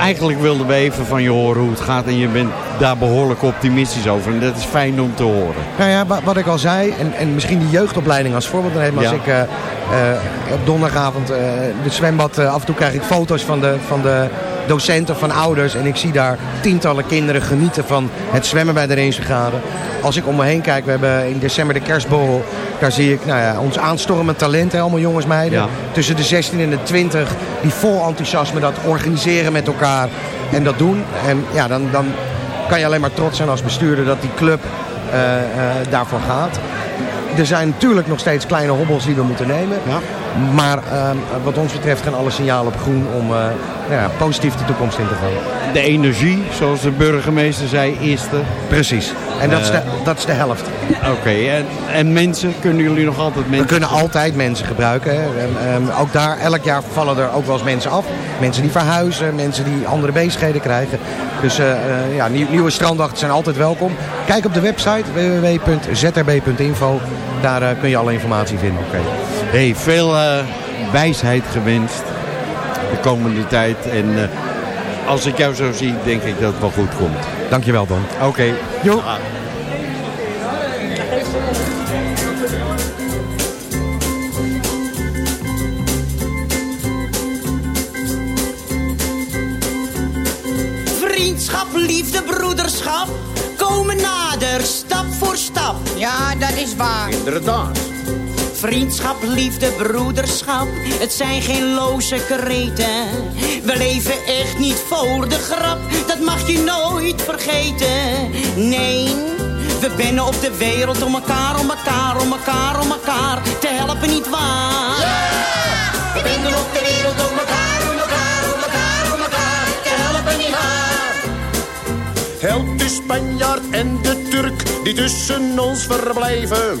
Eigenlijk wilden we even van je horen hoe het gaat. En je bent daar behoorlijk optimistisch over. En dat is fijn om te horen. Nou ja, wa- wat ik al zei, en, en misschien die jeugdopleiding als voorbeeld nemen. Als Ja. ik eh, eh, op donderdagavond eh de zwembad, eh, af en toe krijg ik foto's van de, van de docenten, van ouders. En ik zie daar tientallen kinderen genieten van het zwemmen bij de Rijnsbrigade. Als ik om me heen kijk, we hebben in december de kerstborrel. Daar zie ik nou ja, ons aanstormend talent, hè, allemaal jongens meiden. Ja. Tussen de 16 en de 20, die vol enthousiasme dat organiseren met elkaar en dat doen. En ja, dan, dan kan je alleen maar trots zijn als bestuurder dat die club eh, eh, daarvoor gaat. Er zijn natuurlijk nog steeds kleine hobbels die we moeten nemen. Ja. Maar ehm, wat ons betreft gaan alle signalen op groen om eh, nou ja, positief de toekomst in te gaan. De energie, zoals de burgemeester zei, is er. Precies. En dat, is, de, Eh. dat is de helft. Oké, en, en mensen, kunnen jullie nog altijd mensen... We kunnen altijd mensen gebruiken. Hè. En, ehm, ook daar, elk jaar vallen er ook wel eens mensen af. Mensen die verhuizen, mensen die andere bezigheden krijgen. Dus eh, ja, nieuw- nieuwe strandwachten zijn altijd welkom. Kijk op de website www.zrb.info. Daar kun je alle informatie vinden. Oké. Hey, veel eh, wijsheid gewenst de komende tijd. En eh, als ik jou zo zie, denk ik dat het wel goed komt. Dankjewel Don. Oké. Jo. Vriendschap, liefde, broederschap komen nader, stap voor stap. Ja, dat is waar. Inderdaad. Vriendschap, liefde, broederschap, het zijn geen loze kreten. We leven echt niet voor de grap, dat mag je nooit vergeten. Nee, we bennen op de wereld om elkaar, om elkaar, om elkaar, om elkaar te helpen, niet waar? We bennen op de wereld om elkaar, om elkaar, om elkaar, om elkaar te helpen, niet waar? Help de Spanjaard en de Turk die tussen ons verblijven.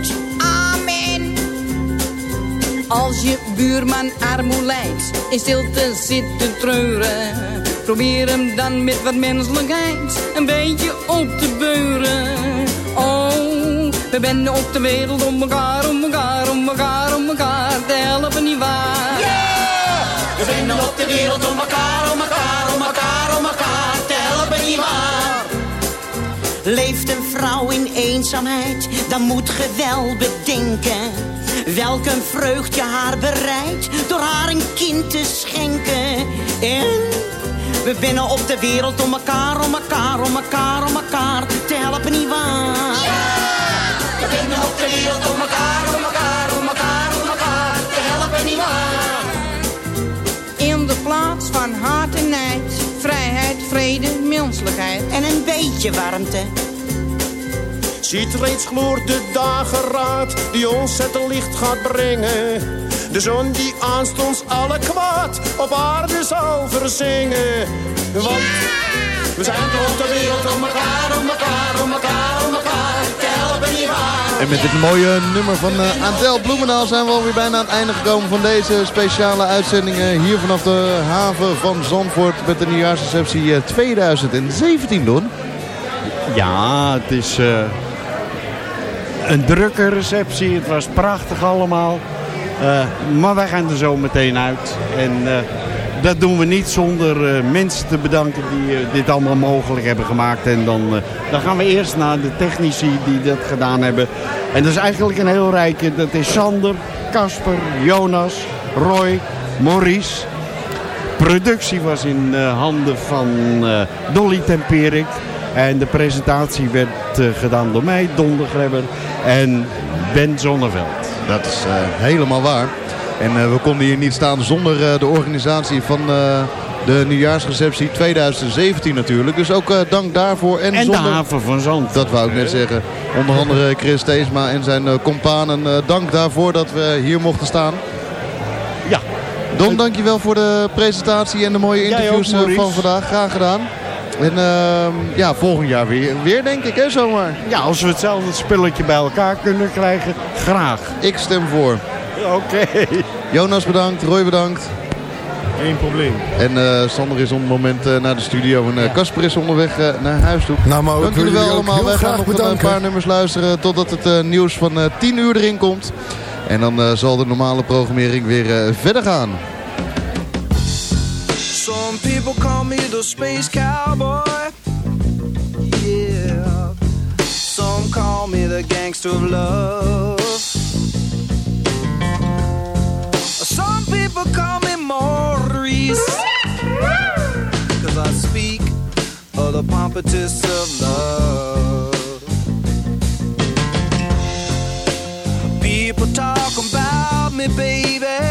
Als je buurman armoe lijdt, in stilte zit te treuren. Probeer hem dan met wat menselijkheid een beetje op te beuren. Oh, we benden op de wereld om elkaar, om elkaar, om elkaar, om elkaar te helpen, nietwaar? We binden op de wereld om elkaar, om elkaar, om elkaar, om elkaar te helpen, nietwaar? Leeft een vrouw in eenzaamheid, dan moet ge wel bedenken. Welk een vreugd je haar bereidt, door haar een kind te schenken. En we binnen op de wereld om elkaar, om elkaar, om elkaar, om elkaar te helpen, nietwaar? We binnen op de wereld om elkaar, om elkaar, om elkaar, om elkaar te helpen, nietwaar? In de plaats van haat en nijd, vrijheid, vrede, menselijkheid. En een beetje warmte. Ziet reeds gloort de dageraad die ons het licht gaat brengen. De zon die aanstonds alle kwaad op aarde zal verzingen. Want we zijn toch op de wereld om elkaar, om elkaar, om elkaar, om elkaar te helpen, nietwaar? En met dit mooie nummer van uh, Adel Bloemendaal zijn we alweer bijna aan het einde gekomen van deze speciale uitzendingen hier vanaf de haven van Zandvoort met de nieuwjaarsreceptie eh, 2017 doen. Ja, het is... eh, een drukke receptie. Het was prachtig allemaal. Eh, maar wij gaan er zo meteen uit. En eh, dat doen we niet zonder eh, mensen te bedanken die dit allemaal mogelijk hebben gemaakt. En dan, dan gaan we eerst naar de technici die dat gedaan hebben. En dat is eigenlijk een heel rijke. Dat is Sander, Casper, Jonas, Roy, Maurice. Productie was in handen van Dolly Temperik. En de presentatie werd eh, gedaan door mij, Don de Grebber en Ben Zonneveld. Dat is eh, helemaal waar. En eh, we konden hier niet staan zonder eh, de organisatie van eh, de nieuwjaarsreceptie 2017 natuurlijk. Dus ook eh, dank daarvoor. En, En de haven van Zandvoort. Dat wou ik net zeggen. Onder andere Chris Teesma en zijn eh, companen. eh, dank daarvoor dat we hier mochten staan. Ja. Don, dankjewel voor de presentatie en de mooie ook, interviews van vandaag. Graag gedaan. En ehm, ja, volgend jaar weer, weer denk ik, hè, zomaar. Ja, als we hetzelfde spulletje bij elkaar kunnen krijgen, graag. Ik stem voor. Oké. Jonas bedankt, Roy bedankt. Geen probleem. En eh, Sander is op het moment eh, naar de studio en eh, Casper is onderweg eh, naar huis toe. Nou, maar Dank jullie wel allemaal. heel Wij gaan graag nog een paar nummers luisteren totdat het eh, nieuws van eh 10 uur erin komt. En dan eh, zal de normale programmering weer eh, verder gaan. Some people call me the space cowboy. Yeah. Some call me the gangster of love. Some people call me Maurice. Cause I speak of the pompatus of love. People talk about me, baby.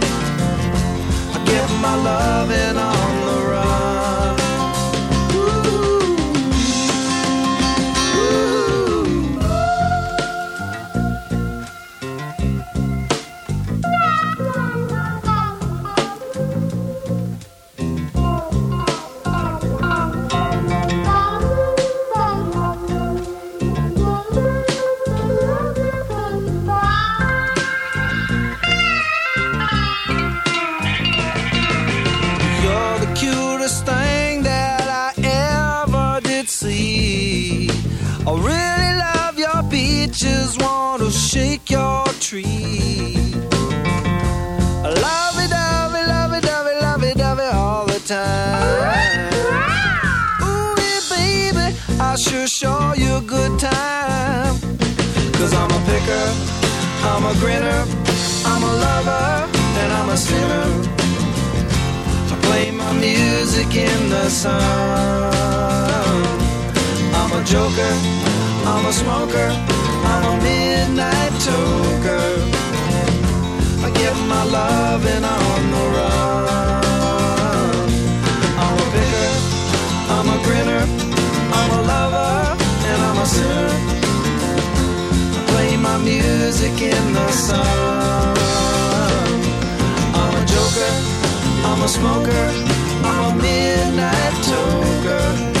give my love and all. Good time. Cause I'm a picker, I'm a grinner, I'm a lover, and I'm a sinner. I play my music in the sun. I'm a joker, I'm a smoker, I'm a midnight toker. I get my loving on the run. I'm a picker, I'm a grinner, a. I play my music in the sun. I'm a joker. I'm a smoker, I'm a midnight toker.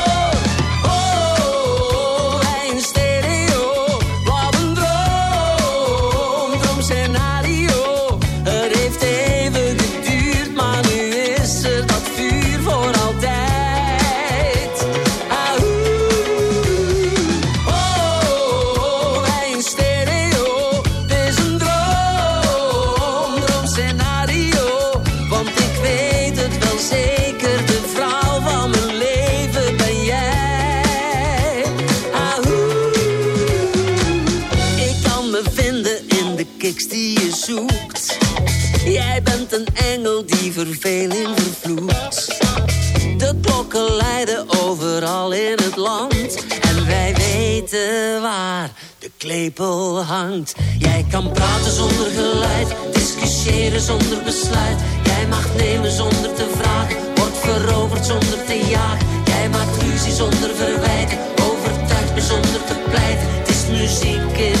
Verveling vervloekt. De klokken leiden overal in het land. En wij weten waar de klepel hangt. Jij kan praten zonder geluid, discussiëren zonder besluit. Jij mag nemen zonder te vragen, wordt veroverd zonder te jagen. Jij maakt ruzie zonder verwijten, overtuigt me zonder te pleiten. Het is muziek in